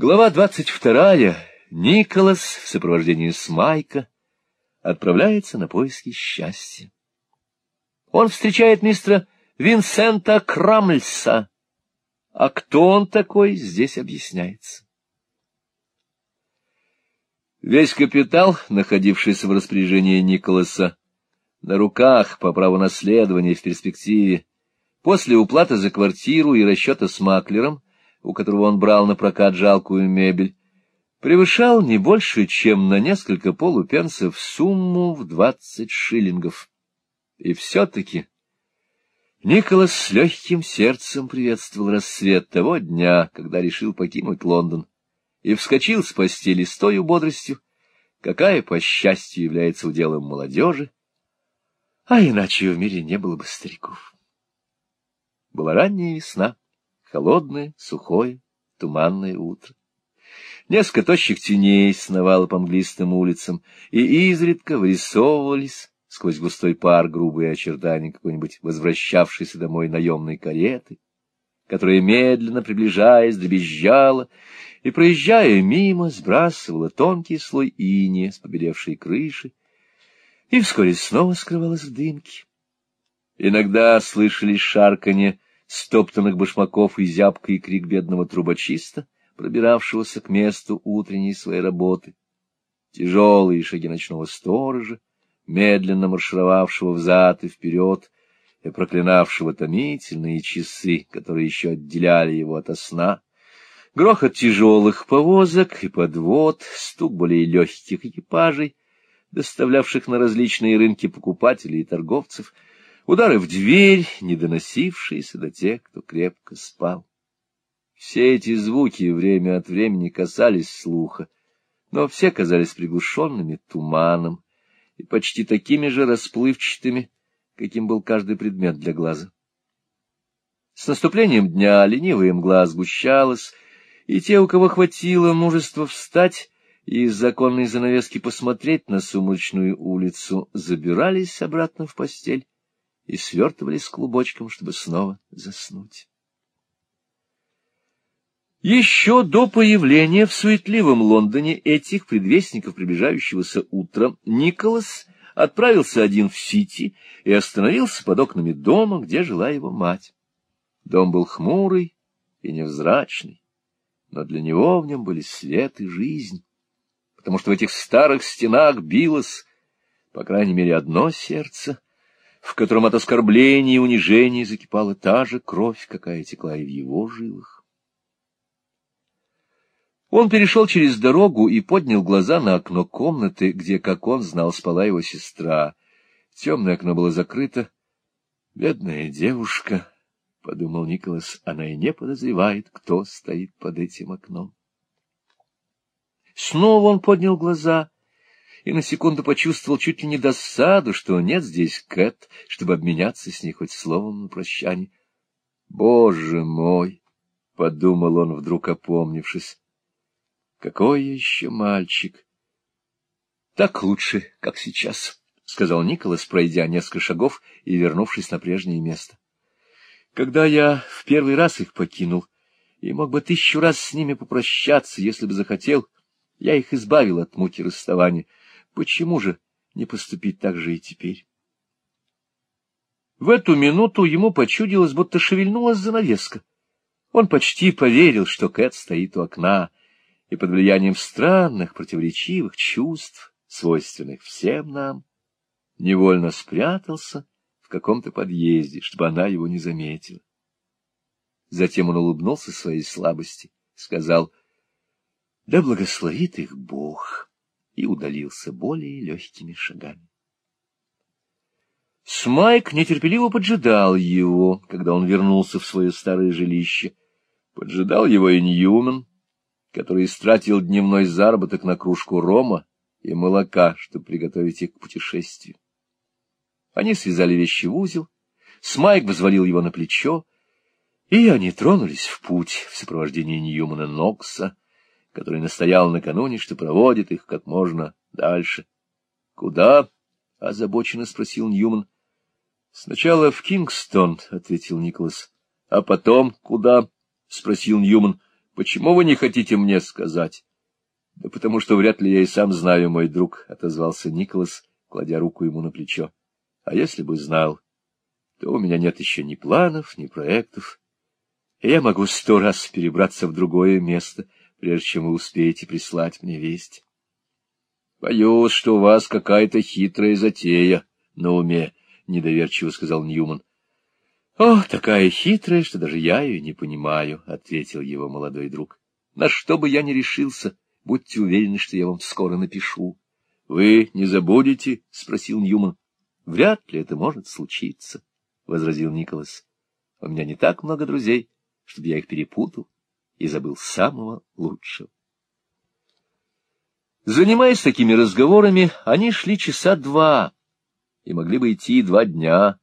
Глава двадцать вторая. Николас в сопровождении Смайка отправляется на поиски счастья. Он встречает мистера Винсента Крамльса. А кто он такой, здесь объясняется. Весь капитал, находившийся в распоряжении Николаса, на руках по праву наследования в перспективе, после уплаты за квартиру и расчета с маклером, у которого он брал на прокат жалкую мебель, превышал не больше, чем на несколько полупенсов сумму в двадцать шиллингов. И все-таки Николас с легким сердцем приветствовал рассвет того дня, когда решил покинуть Лондон, и вскочил с постели с той бодростью, какая, по счастью, является уделом молодежи, а иначе в мире не было бы стариков. Была ранняя весна, холодное, сухое, туманное утро. Несколько тощих теней сновало по мглистым улицам, и изредка вырисовывались сквозь густой пар грубые очертания какой-нибудь возвращавшейся домой наемной кареты, которая, медленно приближаясь, дребезжала и, проезжая мимо, сбрасывала тонкий слой инея с побелевшей крыши и вскоре снова скрывалась в дымке. Иногда слышались шарканье стоптанных башмаков и зябкий крик бедного трубочиста, пробиравшегося к месту утренней своей работы. Тяжелые шаги ночного сторожа, медленно маршировавшего взад и вперед, и проклинавшего томительные часы, которые еще отделяли его от сна, грохот тяжелых повозок и подвод, стук более легких экипажей, доставлявших на различные рынки покупателей и торговцев — удары в дверь, не доносившиеся до тех, кто крепко спал. Все эти звуки время от времени касались слуха, но все казались приглушенными туманом и почти такими же расплывчатыми, каким был каждый предмет для глаза. С наступлением дня ленивая мгла сгущалась, и те, у кого хватило мужества встать и из законной занавески посмотреть на сумрачную улицу, забирались обратно в постель и свертывались клубочком, чтобы снова заснуть. Еще до появления в суетливом Лондоне этих предвестников приближающегося утра Николас отправился один в Сити и остановился под окнами дома, где жила его мать. Дом был хмурый и невзрачный, но для него в нем были свет и жизнь, потому что в этих старых стенах билось, по крайней мере, одно сердце — в котором от оскорбления и унижения закипала та же кровь, какая текла и в его жилах. Он перешел через дорогу и поднял глаза на окно комнаты, где, как он знал, спала его сестра. Темное окно было закрыто. «Бедная девушка», — подумал Николас, — «она и не подозревает, кто стоит под этим окном». Снова он поднял глаза и на секунду почувствовал чуть ли не досаду, что нет здесь Кэт, чтобы обменяться с ней хоть словом на прощание. «Боже мой!» — подумал он, вдруг опомнившись. «Какой еще мальчик!» «Так лучше, как сейчас», — сказал Николас, пройдя несколько шагов и вернувшись на прежнее место. «Когда я в первый раз их покинул и мог бы тысячу раз с ними попрощаться, если бы захотел, я их избавил от муки расставания». Почему же не поступить так же и теперь? В эту минуту ему почудилось, будто шевельнулась занавеска. Он почти поверил, что Кэт стоит у окна, и под влиянием странных, противоречивых чувств, свойственных всем нам, невольно спрятался в каком-то подъезде, чтобы она его не заметила. Затем он улыбнулся своей слабости, сказал, — Да благословит их Бог! И удалился более легкими шагами. Смайк нетерпеливо поджидал его, когда он вернулся в свое старое жилище. Поджидал его и Ньюман, который истратил дневной заработок на кружку рома и молока, чтобы приготовить их к путешествию. Они связали вещи в узел, Смайк взвалил его на плечо, и они тронулись в путь в сопровождении Ньюмана Нокса, который настоял накануне, что проводит их как можно дальше. — Куда? — озабоченно спросил Ньюман. — Сначала в Кингстон, — ответил Николас. — А потом куда? — спросил Ньюман. — Почему вы не хотите мне сказать? — Да потому что вряд ли я и сам знаю, мой друг, — отозвался Николас, кладя руку ему на плечо. — А если бы знал, то у меня нет еще ни планов, ни проектов, я могу сто раз перебраться в другое место, прежде чем вы успеете прислать мне весть. — Боюсь, что у вас какая-то хитрая затея на уме, — недоверчиво сказал Ньюман. — О, такая хитрая, что даже я ее не понимаю, — ответил его молодой друг. — На что бы я ни решился, будьте уверены, что я вам скоро напишу. — Вы не забудете? — спросил Ньюман. — Вряд ли это может случиться, — возразил Николас. — У меня не так много друзей, чтобы я их перепутал и забыл самого лучшего. Занимаясь такими разговорами, они шли часа два и могли бы идти два дня,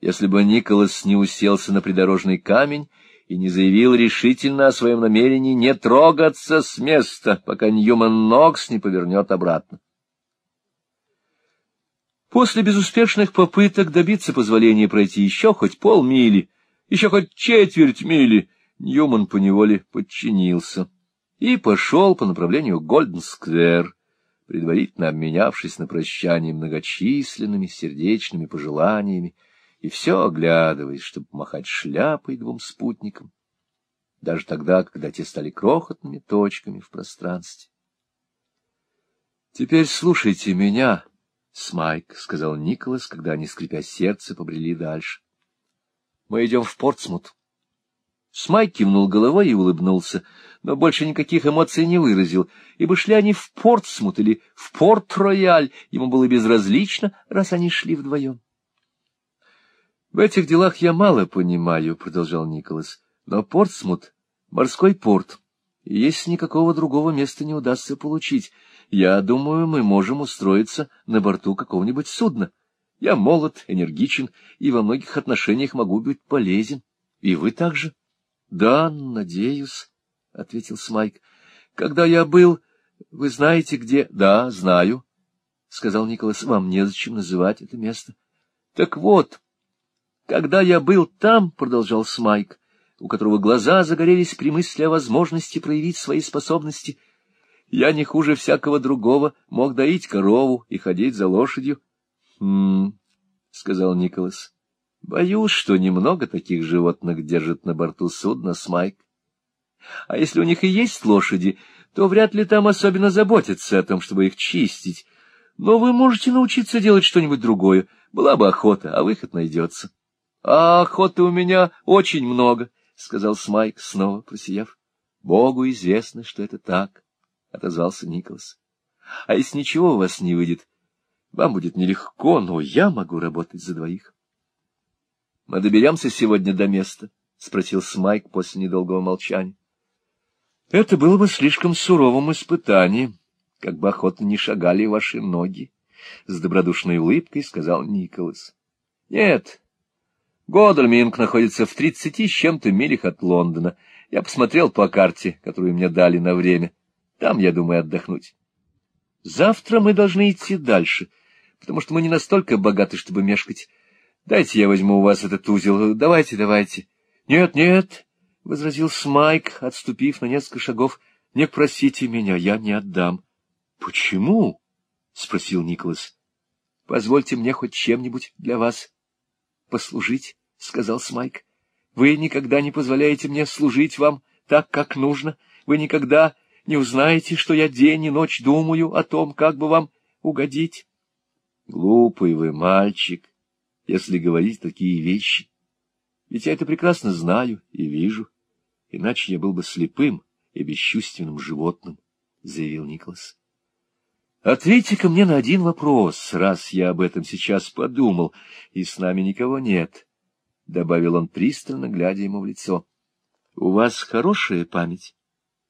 если бы Николас не уселся на придорожный камень и не заявил решительно о своем намерении не трогаться с места, пока Ньюман Нокс не повернет обратно. После безуспешных попыток добиться позволения пройти еще хоть полмили, еще хоть четверть мили, Ньюман поневоле подчинился и пошел по направлению Гольден-сквер, предварительно обменявшись на прощание многочисленными сердечными пожеланиями, и все оглядываясь, чтобы махать шляпой двум спутникам, даже тогда, когда те стали крохотными точками в пространстве. — Теперь слушайте меня, Смайк, — сказал Николас, когда они, скрипя сердце, побрели дальше. — Мы идем в Портсмут. Смайк кивнул головой и улыбнулся, но больше никаких эмоций не выразил, ибо шли они в Портсмут или в Порт-Рояль, ему было безразлично, раз они шли вдвоем. — В этих делах я мало понимаю, — продолжал Николас, — но Портсмут — морской порт, и если никакого другого места не удастся получить, я думаю, мы можем устроиться на борту какого-нибудь судна. Я молод, энергичен и во многих отношениях могу быть полезен. И вы также. — Да, надеюсь, — ответил Смайк. — Когда я был... Вы знаете, где... — Да, знаю, — сказал Николас. — Вам незачем называть это место. — Так вот... Когда я был там, — продолжал Смайк, у которого глаза загорелись при мысли о возможности проявить свои способности, я не хуже всякого другого мог доить корову и ходить за лошадью. — Хм, — сказал Николас, — боюсь, что немного таких животных держат на борту судна Смайк. А если у них и есть лошади, то вряд ли там особенно заботятся о том, чтобы их чистить. Но вы можете научиться делать что-нибудь другое. Была бы охота, а выход найдется. — А охоты у меня очень много, — сказал Смайк, снова просияв. — Богу известно, что это так, — отозвался Николас. — А если ничего у вас не выйдет, вам будет нелегко, но я могу работать за двоих. — Мы доберемся сегодня до места? — спросил Смайк после недолгого молчания. — Это было бы слишком суровым испытанием, как бы охотно не шагали ваши ноги, — с добродушной улыбкой сказал Николас. — Нет, Годальминг находится в тридцати с чем-то милях от Лондона. Я посмотрел по карте, которую мне дали на время. Там, я думаю, отдохнуть. Завтра мы должны идти дальше, потому что мы не настолько богаты, чтобы мешкать. Дайте я возьму у вас этот узел. Давайте, давайте. Нет, нет, — возразил Смайк, отступив на несколько шагов. — Не просите меня, я не отдам. — Почему? — спросил Николас. — Позвольте мне хоть чем-нибудь для вас послужить. — сказал Смайк. — Вы никогда не позволяете мне служить вам так, как нужно. Вы никогда не узнаете, что я день и ночь думаю о том, как бы вам угодить. — Глупый вы мальчик, если говорить такие вещи. Ведь я это прекрасно знаю и вижу, иначе я был бы слепым и бесчувственным животным, — заявил Николас. — Ответьте-ка мне на один вопрос, раз я об этом сейчас подумал, и с нами никого нет. —— добавил он пристально, глядя ему в лицо. — У вас хорошая память?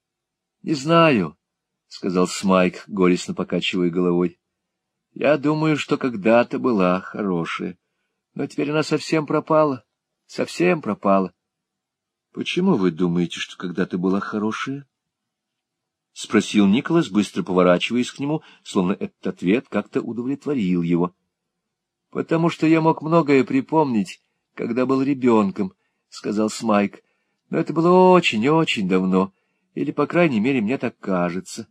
— Не знаю, — сказал Смайк, горестно покачивая головой. — Я думаю, что когда-то была хорошая, но теперь она совсем пропала, совсем пропала. — Почему вы думаете, что когда-то была хорошая? — спросил Николас, быстро поворачиваясь к нему, словно этот ответ как-то удовлетворил его. — Потому что я мог многое припомнить, когда был ребенком, — сказал Смайк. — Но это было очень-очень давно, или, по крайней мере, мне так кажется.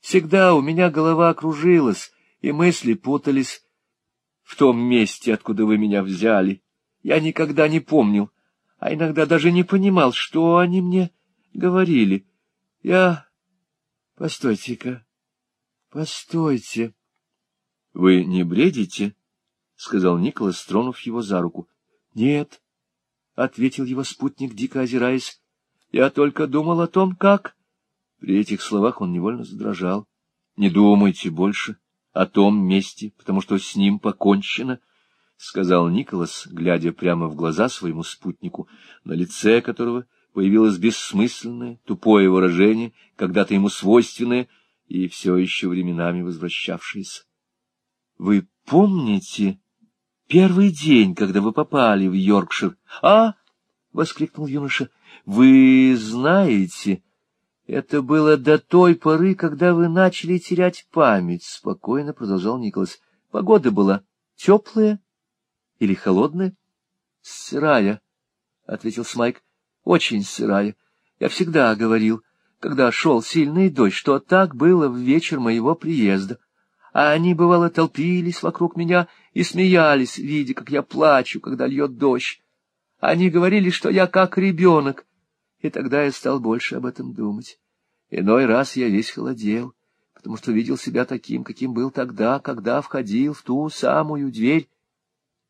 Всегда у меня голова кружилась, и мысли путались в том месте, откуда вы меня взяли. Я никогда не помнил, а иногда даже не понимал, что они мне говорили. Я... Постойте-ка, постойте. — Вы не бредите? — сказал Николас, тронув его за руку. — Нет, — ответил его спутник, дико озираясь. — Я только думал о том, как... При этих словах он невольно задрожал. — Не думайте больше о том месте, потому что с ним покончено, — сказал Николас, глядя прямо в глаза своему спутнику, на лице которого появилось бессмысленное, тупое выражение, когда-то ему свойственное и все еще временами возвращавшееся. — Вы помните первый день, когда вы попали в Йоркшир? — А? — воскликнул юноша. — Вы знаете... Это было до той поры, когда вы начали терять память, — спокойно продолжал Николас. Погода была теплая или холодная? — Сырая, — ответил Смайк. — Очень сырая. Я всегда говорил, когда шел сильный дождь, что так было в вечер моего приезда. А они, бывало, толпились вокруг меня и смеялись, видя, как я плачу, когда льет дождь. Они говорили, что я как ребенок, и тогда я стал больше об этом думать. Иной раз я весь холодел, потому что видел себя таким, каким был тогда, когда входил в ту самую дверь.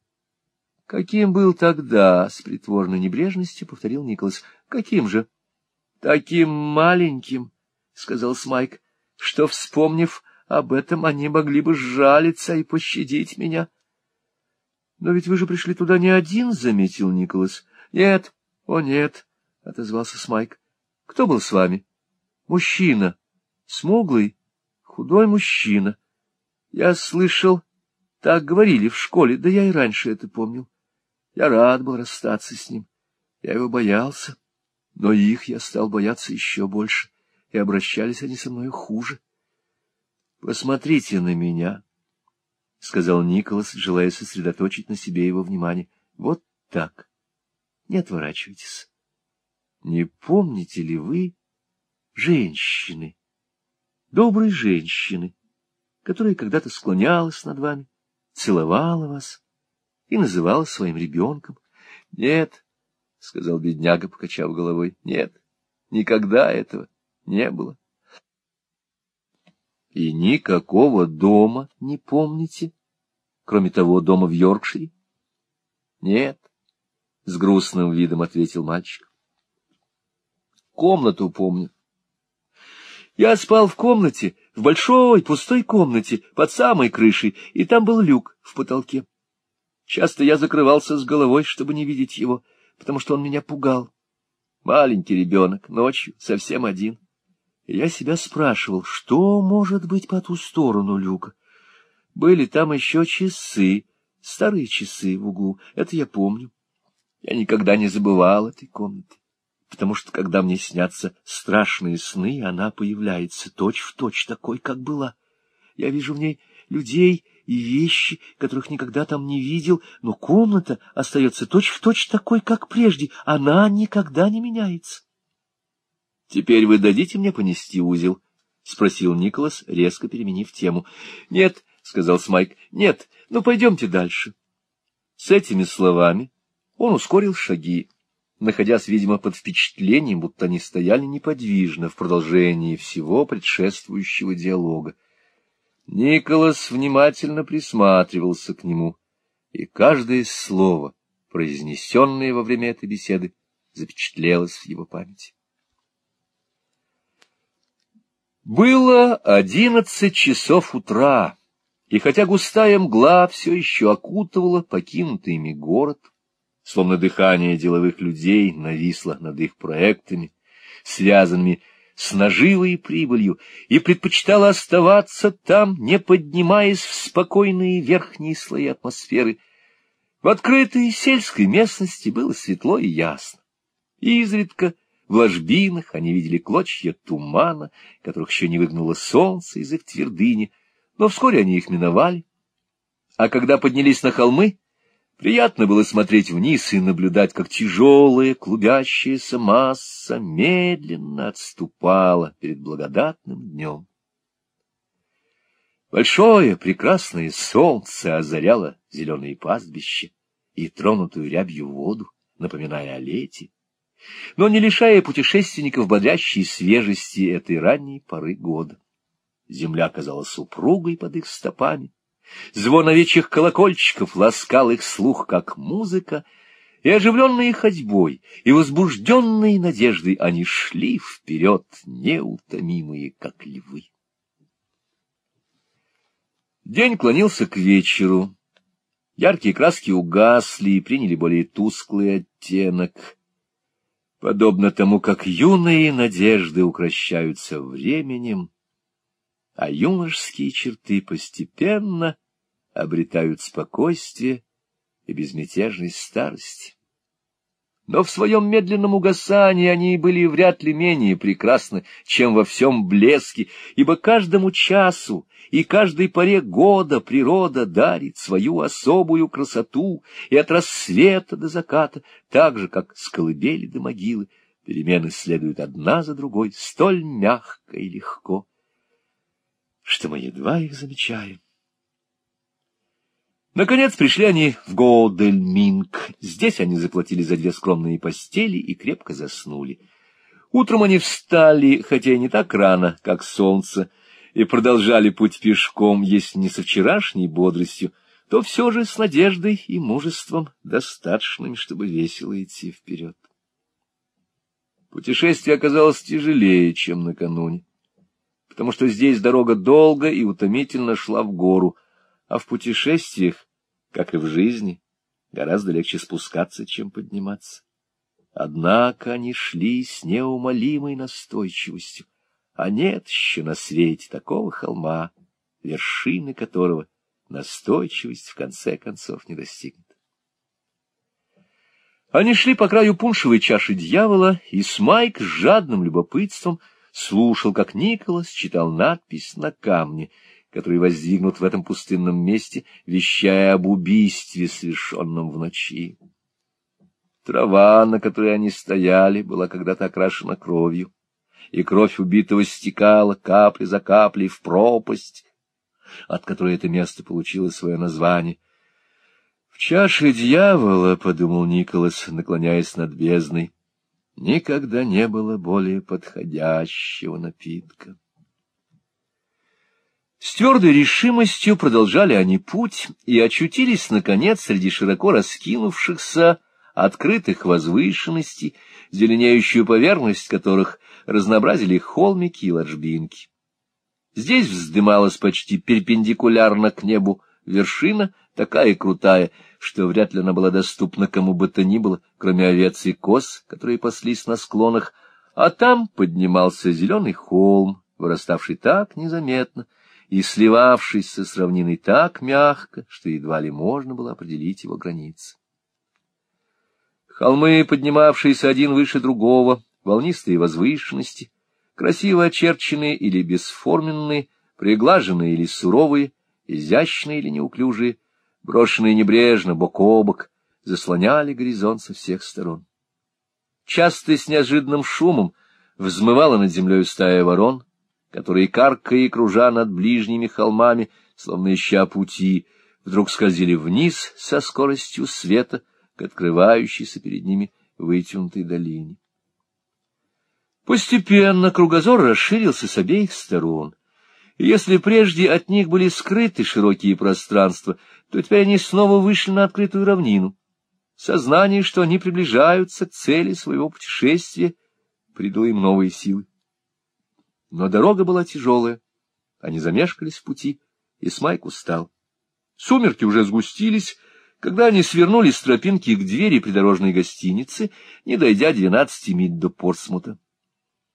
— Каким был тогда? — с притворной небрежностью повторил Николас. — Каким же? — Таким маленьким, — сказал Смайк, — что, вспомнив об этом, они могли бы сжалиться и пощадить меня. — Но ведь вы же пришли туда не один, — заметил Николас. — Нет, о нет, — отозвался Смайк. — Кто был с вами? — Мужчина. Смуглый, худой мужчина. Я слышал, так говорили в школе, да я и раньше это помнил. Я рад был расстаться с ним. Я его боялся, но их я стал бояться еще больше, и обращались они со мной хуже. — Посмотрите на меня, — сказал Николас, желая сосредоточить на себе его внимание. — Вот так. Не отворачивайтесь. Не помните ли вы женщины, доброй женщины, которая когда-то склонялась над вами, целовала вас и называла своим ребенком? — Нет, — сказал бедняга, покачав головой, — нет, никогда этого не было. — И никакого дома не помните, кроме того дома в Йоркшире? — Нет, — с грустным видом ответил мальчик. — Комнату помню. Я спал в комнате, в большой пустой комнате, под самой крышей, и там был люк в потолке. Часто я закрывался с головой, чтобы не видеть его, потому что он меня пугал. Маленький ребенок, ночью, совсем один. Я себя спрашивал, что может быть по ту сторону люка. Были там еще часы, старые часы в углу, это я помню. Я никогда не забывал этой комнаты, потому что, когда мне снятся страшные сны, она появляется точь-в-точь точь такой, как была. Я вижу в ней людей и вещи, которых никогда там не видел, но комната остается точь-в-точь точь такой, как прежде, она никогда не меняется. — Теперь вы дадите мне понести узел? — спросил Николас, резко переменив тему. — Нет, — сказал Смайк, — нет, ну пойдемте дальше. С этими словами он ускорил шаги, находясь, видимо, под впечатлением, будто они стояли неподвижно в продолжении всего предшествующего диалога. Николас внимательно присматривался к нему, и каждое слово, произнесенное во время этой беседы, запечатлелось в его памяти. Было одиннадцать часов утра, и хотя густая мгла все еще окутывала покинутый ими город, словно дыхание деловых людей нависло над их проектами, связанными с наживой и прибылью, и предпочитала оставаться там, не поднимаясь в спокойные верхние слои атмосферы. В открытой сельской местности было светло и ясно. Изредка в ложбинах они видели клочья тумана, которых еще не выгнуло солнце из их твердыни, но вскоре они их миновали. А когда поднялись на холмы, Приятно было смотреть вниз и наблюдать, как тяжелая клубящаяся масса медленно отступала перед благодатным днем. Большое прекрасное солнце озаряло зеленые пастбища и тронутую рябью воду, напоминая о лете, но не лишая путешественников бодрящей свежести этой ранней поры года. Земля казалась супругой под их стопами, Звон овечьих колокольчиков ласкал их слух, как музыка, и оживленные ходьбой, и возбужденные надеждой они шли вперед, неутомимые, как львы. День клонился к вечеру. Яркие краски угасли и приняли более тусклый оттенок. Подобно тому, как юные надежды укращаются временем, а юношеские черты постепенно обретают спокойствие и безмятежность старости. Но в своем медленном угасании они были вряд ли менее прекрасны, чем во всем блеске, ибо каждому часу и каждой поре года природа дарит свою особую красоту, и от рассвета до заката, так же, как с колыбели до могилы, перемены следуют одна за другой столь мягко и легко, что мы едва их замечаем. Наконец пришли они в Гоудельминг. Здесь они заплатили за две скромные постели и крепко заснули. Утром они встали, хотя и не так рано, как солнце, и продолжали путь пешком, если не со вчерашней бодростью, то все же с надеждой и мужеством, достаточными, чтобы весело идти вперед. Путешествие оказалось тяжелее, чем накануне, потому что здесь дорога долго и утомительно шла в гору — а в путешествиях, как и в жизни, гораздо легче спускаться, чем подниматься. Однако они шли с неумолимой настойчивостью, а нет еще на свете такого холма, вершины которого настойчивость в конце концов не достигнет. Они шли по краю пуншевой чаши дьявола, и Смайк с жадным любопытством слушал, как Николас читал надпись на камне — который воздвигнут в этом пустынном месте, вещая об убийстве, совершенном в ночи. Трава, на которой они стояли, была когда-то окрашена кровью, и кровь убитого стекала капли за каплей в пропасть, от которой это место получило свое название. «В чаше дьявола, — подумал Николас, наклоняясь над бездной, — никогда не было более подходящего напитка». С твердой решимостью продолжали они путь и очутились, наконец, среди широко раскинувшихся, открытых возвышенностей, зеленеющую поверхность которых разнообразили холмики и ложбинки. Здесь вздымалась почти перпендикулярно к небу вершина, такая крутая, что вряд ли она была доступна кому бы то ни было, кроме овец и коз, которые паслись на склонах, а там поднимался зеленый холм, выраставший так незаметно, и сливавшийся с равниной так мягко, что едва ли можно было определить его границы. Холмы, поднимавшиеся один выше другого, волнистые возвышенности, красиво очерченные или бесформенные, приглаженные или суровые, изящные или неуклюжие, брошенные небрежно, бок о бок, заслоняли горизонт со всех сторон. Часто с неожиданным шумом взмывала над землей стая ворон, которые, каркая и кружа над ближними холмами, словно ища пути, вдруг скользили вниз со скоростью света к открывающейся перед ними вытянутой долине. Постепенно кругозор расширился с обеих сторон, и если прежде от них были скрыты широкие пространства, то теперь они снова вышли на открытую равнину. Сознание, что они приближаются к цели своего путешествия, придало им новые силы. Но дорога была тяжелая, они замешкались в пути, и Смайк устал. Сумерки уже сгустились, когда они свернули с тропинки к двери придорожной гостиницы, не дойдя двенадцати миль до Портсмута.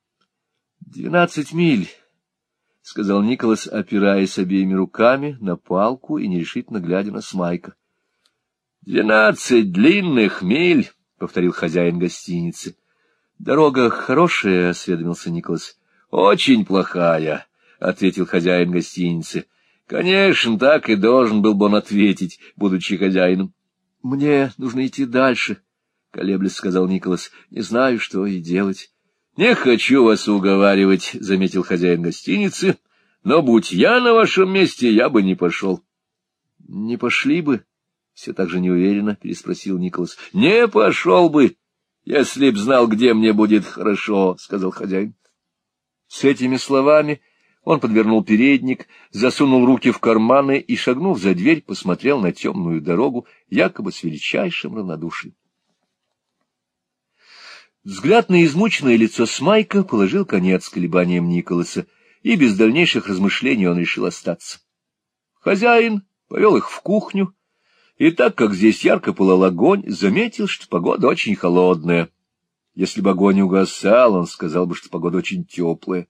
— Двенадцать миль, — сказал Николас, опираясь обеими руками на палку и нерешительно глядя на Смайка. — Двенадцать длинных миль, — повторил хозяин гостиницы. — Дорога хорошая, — осведомился Николас. — Очень плохая, — ответил хозяин гостиницы. — Конечно, так и должен был бы он ответить, будучи хозяином. — Мне нужно идти дальше, — колеблясь сказал Николас. — Не знаю, что и делать. — Не хочу вас уговаривать, — заметил хозяин гостиницы, — но будь я на вашем месте, я бы не пошел. — Не пошли бы? — все так же неуверенно переспросил Николас. — Не пошел бы, если б знал, где мне будет хорошо, — сказал хозяин. С этими словами он подвернул передник, засунул руки в карманы и, шагнув за дверь, посмотрел на темную дорогу, якобы с величайшим равнодушием. Взгляд на измученное лицо Смайка положил конец колебаниям Николаса, и без дальнейших размышлений он решил остаться. Хозяин повел их в кухню, и так как здесь ярко пылал огонь, заметил, что погода очень холодная. Если бы огонь угасал, он сказал бы, что погода очень теплая.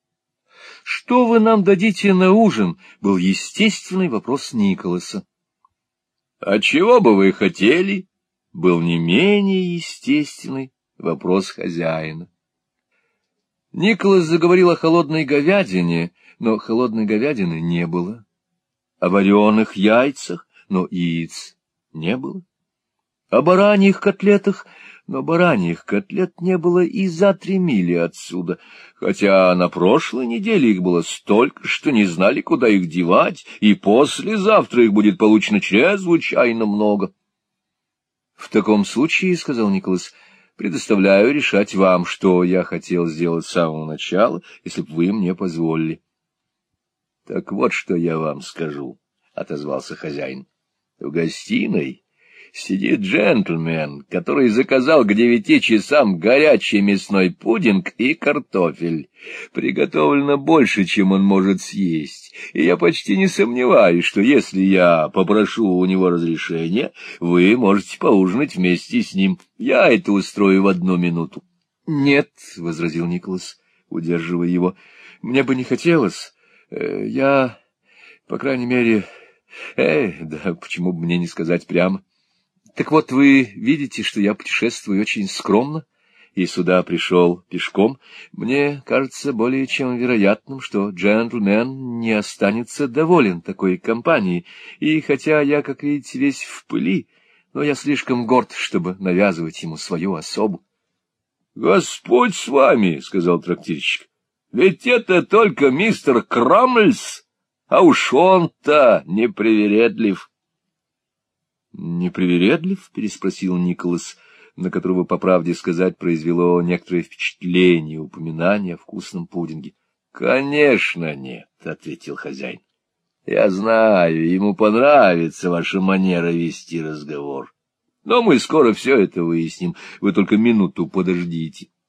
— Что вы нам дадите на ужин? — был естественный вопрос Николаса. — А чего бы вы хотели? — был не менее естественный вопрос хозяина. Николас заговорил о холодной говядине, но холодной говядины не было. О вареных яйцах, но яиц не было. О бараньих котлетах но бараньих котлет не было и за три мили отсюда, хотя на прошлой неделе их было столько, что не знали, куда их девать, и послезавтра их будет получено чрезвычайно много. — В таком случае, — сказал Николас, — предоставляю решать вам, что я хотел сделать с самого начала, если бы вы мне позволили. — Так вот, что я вам скажу, — отозвался хозяин. — В гостиной сидит джентльмен, который заказал к девяти часам горячий мясной пудинг и картофель. Приготовлено больше, чем он может съесть, и я почти не сомневаюсь, что если я попрошу у него разрешения, вы можете поужинать вместе с ним. Я это устрою в одну минуту. — Нет, — возразил Николас, удерживая его, — мне бы не хотелось. Э, я, по крайней мере... Эй, да почему бы мне не сказать прямо? Так вот, вы видите, что я путешествую очень скромно, и сюда пришел пешком. Мне кажется более чем вероятным, что джентльмен не останется доволен такой компанией, и хотя я, как видите, весь в пыли, но я слишком горд, чтобы навязывать ему свою особу. — Господь с вами, — сказал трактирщик, — ведь это только мистер Крамльс, а уж он-то непривередлив. — Непривередлив? — переспросил Николас, на которого, по правде сказать, произвело некоторое впечатление упоминание о вкусном пудинге. — Конечно нет, — ответил хозяин. — Я знаю, ему понравится ваша манера вести разговор. Но мы скоро все это выясним, вы только минуту подождите. —